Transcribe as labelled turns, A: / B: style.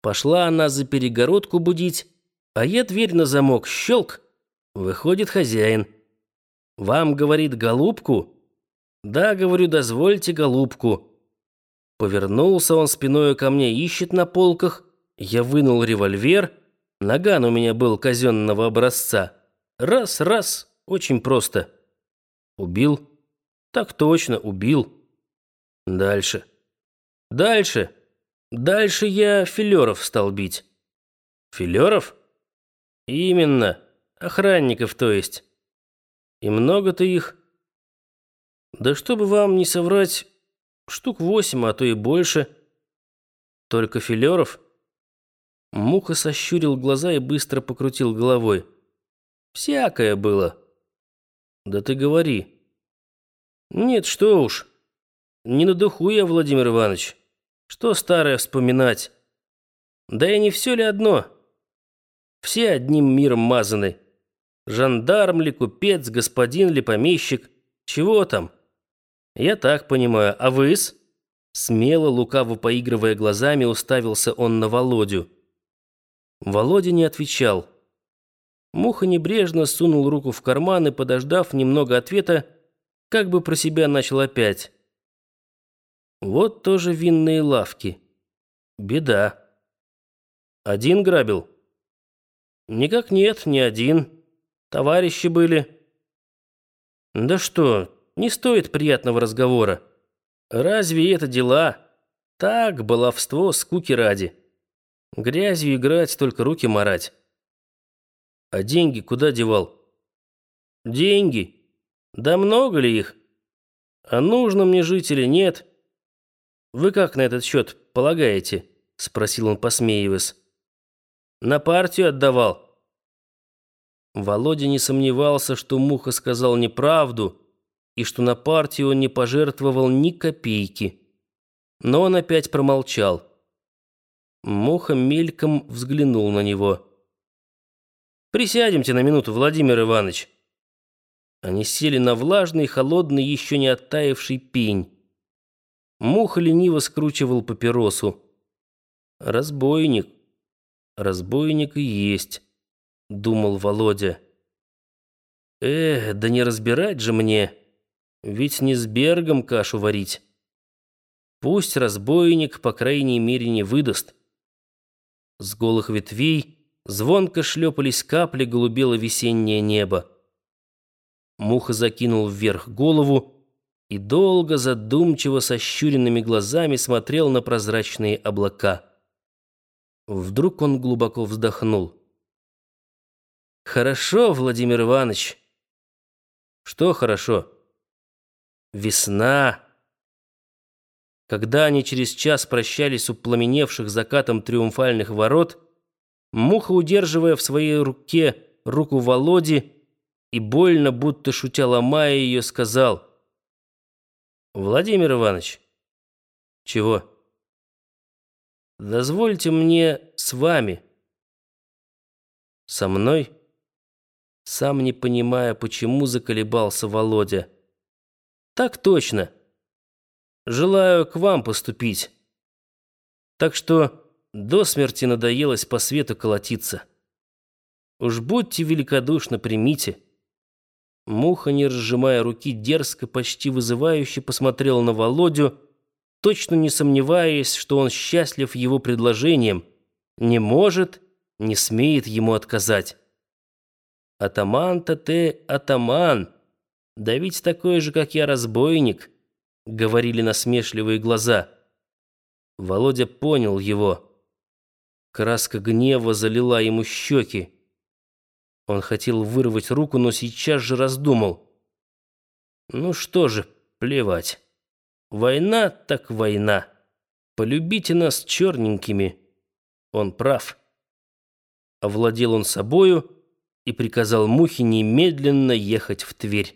A: Пошла она за перегородку будить, а я дверь на замок щелк. Выходит хозяин. «Вам, — говорит, — голубку?» «Да, — говорю, — дозвольте голубку». Повернулся он спиною ко мне, ищет на полках. Я вынул револьвер. Наган у меня был казенного образца. Раз, раз, очень просто. Убил. Так точно, убил. Дальше. Дальше. Дальше я филеров стал бить. Филеров? Именно. Охранников, то есть. И много-то их. Да чтобы вам не соврать, штук восемь, а то и больше. Только филеров? Муха сощурил глаза и быстро покрутил головой. Всякое было. Да ты говори. Нет, что уж. Не на духу я, Владимир Иванович. Что старое вспоминать? Да и не все ли одно? Все одним миром мазаны. Жандарм ли, купец, господин ли, помещик. Чего там? Я так понимаю. А вы-с? Смело, лукаво поигрывая глазами, уставился он на Володю. Володя не отвечал. Муха небрежно сунул руку в карман и, подождав немного ответа, как бы про себя начал опять. Вот тоже винные лавки. Беда. Один грабил? Никак нет, не один. Товарищи были. Да что, не стоит приятного разговора. Разве это дела? Так, баловство, скуки ради. Грязью играть, только руки марать. А деньги куда девал? Деньги? Да много ли их? А нужно мне жить или нет? Вы как на этот счет полагаете? Спросил он, посмеиваясь. На партию отдавал. Володя не сомневался, что Муха сказал неправду и что на партию он не пожертвовал ни копейки. Но он опять промолчал. Муха мельком взглянул на него. «Присядемте на минуту, Владимир Иванович». Они сели на влажный, холодный, еще не оттаивший пень. Муха лениво скручивал папиросу. «Разбойник. Разбойник и есть», — думал Володя. «Эх, да не разбирать же мне, ведь не с Бергом кашу варить. Пусть разбойник, по крайней мере, не выдаст». С голых ветвей звонко шлепались капли, голубело весеннее небо. Муха закинул вверх голову и долго, задумчиво, со щуренными глазами смотрел на прозрачные облака. Вдруг он глубоко вздохнул. «Хорошо, Владимир Иванович». «Что хорошо?» «Весна». Когда они через час прощались у пламеневших закатом триумфальных ворот, Муха, удерживая в своей руке руку Володи и больно, будто шутя ломая ее, сказал — Владимир Иванович. Чего? Дозвольте мне с вами. Со мной? Сам не понимая, почему заколебался Володя. Так точно. Желаю к вам поступить. Так что до смерти надоелось по свету колотиться. Уж будьте великодушно примите. Муха, не разжимая руки, дерзко, почти вызывающе посмотрел на Володю, точно не сомневаясь, что он счастлив его предложением, не может, не смеет ему отказать. «Атаман-то ты атаман, да ведь такой же, как я, разбойник», — говорили насмешливые глаза. Володя понял его. Краска гнева залила ему щеки. Он хотел вырвать руку, но сейчас же раздумал. Ну что же, плевать. Война так война. Полюбите нас черненькими. Он прав. Овладел он собою и приказал Мухе немедленно ехать в Тверь.